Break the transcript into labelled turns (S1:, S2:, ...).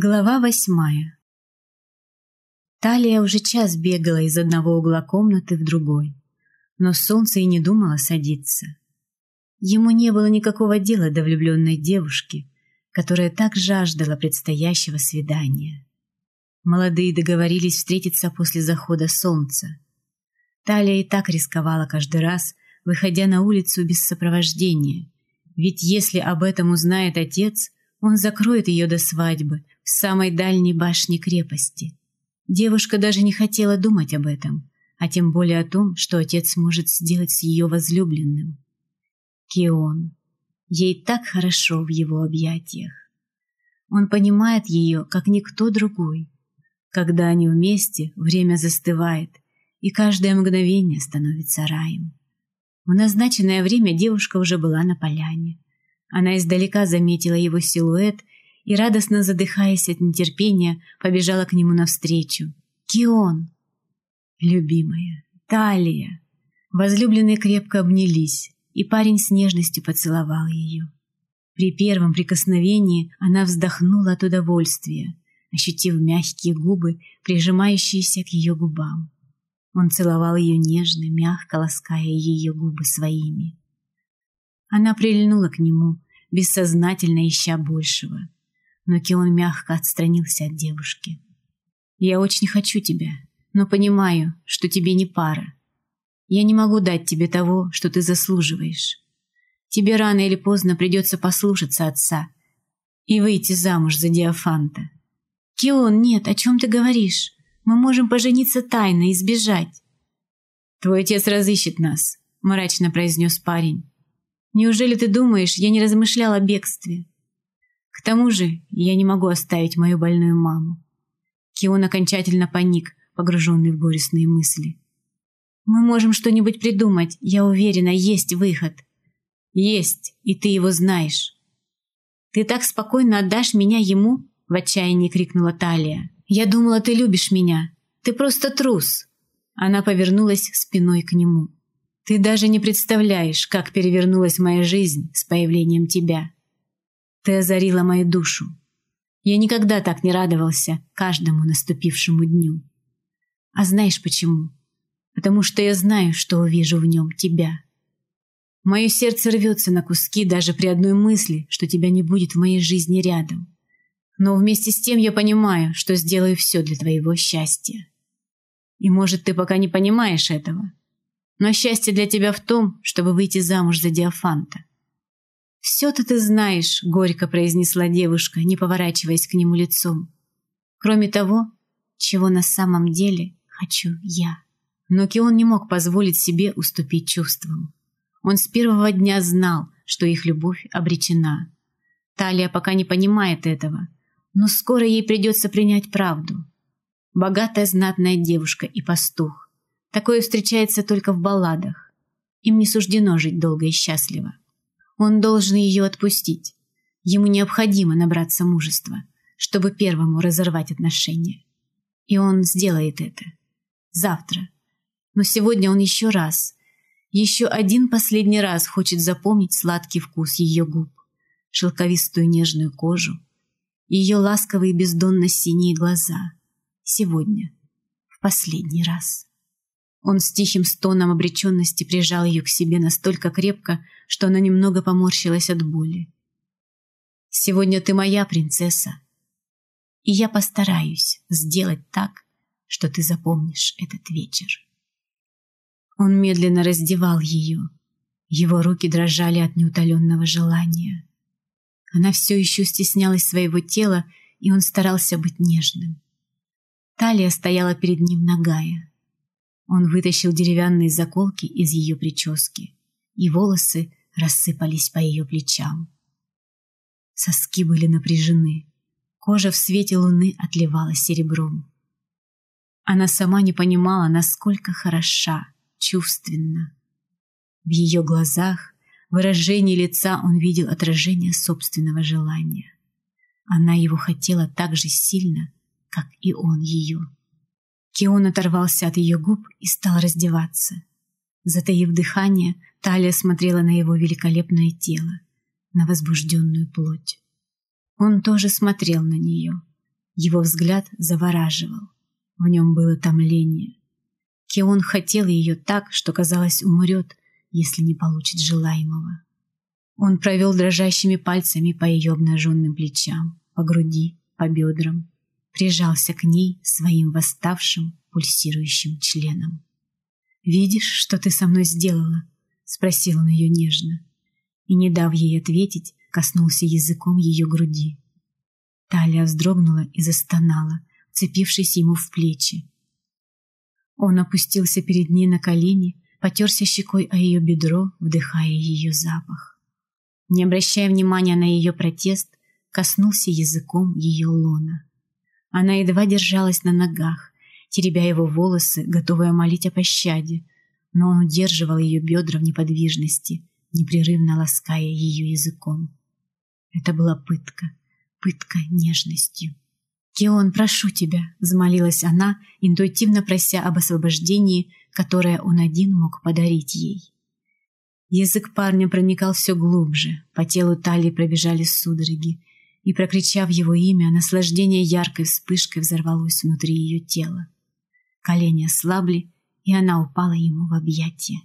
S1: Глава восьмая Талия уже час бегала из одного угла комнаты в другой, но солнце и не думало садиться. Ему не было никакого дела до влюбленной девушки, которая так жаждала предстоящего свидания. Молодые договорились встретиться после захода солнца. Талия и так рисковала каждый раз, выходя на улицу без сопровождения, ведь если об этом узнает отец, он закроет ее до свадьбы, с самой дальней башни крепости. Девушка даже не хотела думать об этом, а тем более о том, что отец может сделать с ее возлюбленным. Кион. Ей так хорошо в его объятиях. Он понимает ее, как никто другой. Когда они вместе, время застывает, и каждое мгновение становится раем. В назначенное время девушка уже была на поляне. Она издалека заметила его силуэт и, радостно задыхаясь от нетерпения, побежала к нему навстречу. «Кион!» «Любимая! Талия!» Возлюбленные крепко обнялись, и парень с нежностью поцеловал ее. При первом прикосновении она вздохнула от удовольствия, ощутив мягкие губы, прижимающиеся к ее губам. Он целовал ее нежно, мягко лаская ее губы своими. Она прильнула к нему, бессознательно ища большего но Кион мягко отстранился от девушки. «Я очень хочу тебя, но понимаю, что тебе не пара. Я не могу дать тебе того, что ты заслуживаешь. Тебе рано или поздно придется послушаться отца и выйти замуж за Диафанта». «Кион, нет, о чем ты говоришь? Мы можем пожениться тайно и сбежать». «Твой отец разыщет нас», — мрачно произнес парень. «Неужели ты думаешь, я не размышлял о бегстве?» К тому же я не могу оставить мою больную маму. Кион окончательно паник, погруженный в горестные мысли. «Мы можем что-нибудь придумать. Я уверена, есть выход». «Есть, и ты его знаешь». «Ты так спокойно отдашь меня ему?» — в отчаянии крикнула Талия. «Я думала, ты любишь меня. Ты просто трус». Она повернулась спиной к нему. «Ты даже не представляешь, как перевернулась моя жизнь с появлением тебя». Ты озарила мою душу. Я никогда так не радовался каждому наступившему дню. А знаешь почему? Потому что я знаю, что увижу в нем тебя. Мое сердце рвется на куски даже при одной мысли, что тебя не будет в моей жизни рядом. Но вместе с тем я понимаю, что сделаю все для твоего счастья. И может, ты пока не понимаешь этого. Но счастье для тебя в том, чтобы выйти замуж за Диафанта. «Все-то ты знаешь», — горько произнесла девушка, не поворачиваясь к нему лицом. «Кроме того, чего на самом деле хочу я». Но Кион не мог позволить себе уступить чувствам. Он с первого дня знал, что их любовь обречена. Талия пока не понимает этого, но скоро ей придется принять правду. Богатая знатная девушка и пастух. Такое встречается только в балладах. Им не суждено жить долго и счастливо. Он должен ее отпустить. Ему необходимо набраться мужества, чтобы первому разорвать отношения. И он сделает это. Завтра. Но сегодня он еще раз, еще один последний раз хочет запомнить сладкий вкус ее губ, шелковистую нежную кожу, ее ласковые бездонно-синие глаза. Сегодня. В последний раз. Он с тихим стоном обреченности прижал ее к себе настолько крепко, что она немного поморщилась от боли. «Сегодня ты моя принцесса, и я постараюсь сделать так, что ты запомнишь этот вечер». Он медленно раздевал ее. Его руки дрожали от неутоленного желания. Она все еще стеснялась своего тела, и он старался быть нежным. Талия стояла перед ним нагая. Он вытащил деревянные заколки из ее прически, и волосы рассыпались по ее плечам. Соски были напряжены, кожа в свете луны отливала серебром. Она сама не понимала, насколько хороша, чувственна. В ее глазах, выражении лица он видел отражение собственного желания. Она его хотела так же сильно, как и он ее. Кион оторвался от ее губ и стал раздеваться. Затаив дыхание, Талия смотрела на его великолепное тело, на возбужденную плоть. Он тоже смотрел на нее, Его взгляд завораживал. В нем было томление. Кеон хотел ее так, что, казалось, умрет, если не получит желаемого. Он провел дрожащими пальцами по ее обнаженным плечам, по груди, по бедрам, прижался к ней своим восставшим, пульсирующим членом. «Видишь, что ты со мной сделала?» — спросил он ее нежно. И, не дав ей ответить, коснулся языком ее груди. Талия вздрогнула и застонала, вцепившись ему в плечи. Он опустился перед ней на колени, потерся щекой о ее бедро, вдыхая ее запах. Не обращая внимания на ее протест, коснулся языком ее лона. Она едва держалась на ногах, теребя его волосы, готовая молить о пощаде, но он удерживал ее бедра в неподвижности, непрерывно лаская ее языком. Это была пытка, пытка нежностью. «Кеон, прошу тебя», — взмолилась она, интуитивно прося об освобождении, которое он один мог подарить ей. Язык парня проникал все глубже, по телу талии пробежали судороги, и, прокричав его имя, наслаждение яркой вспышкой взорвалось внутри ее тела. Колени ослабли, и она упала ему в объятия.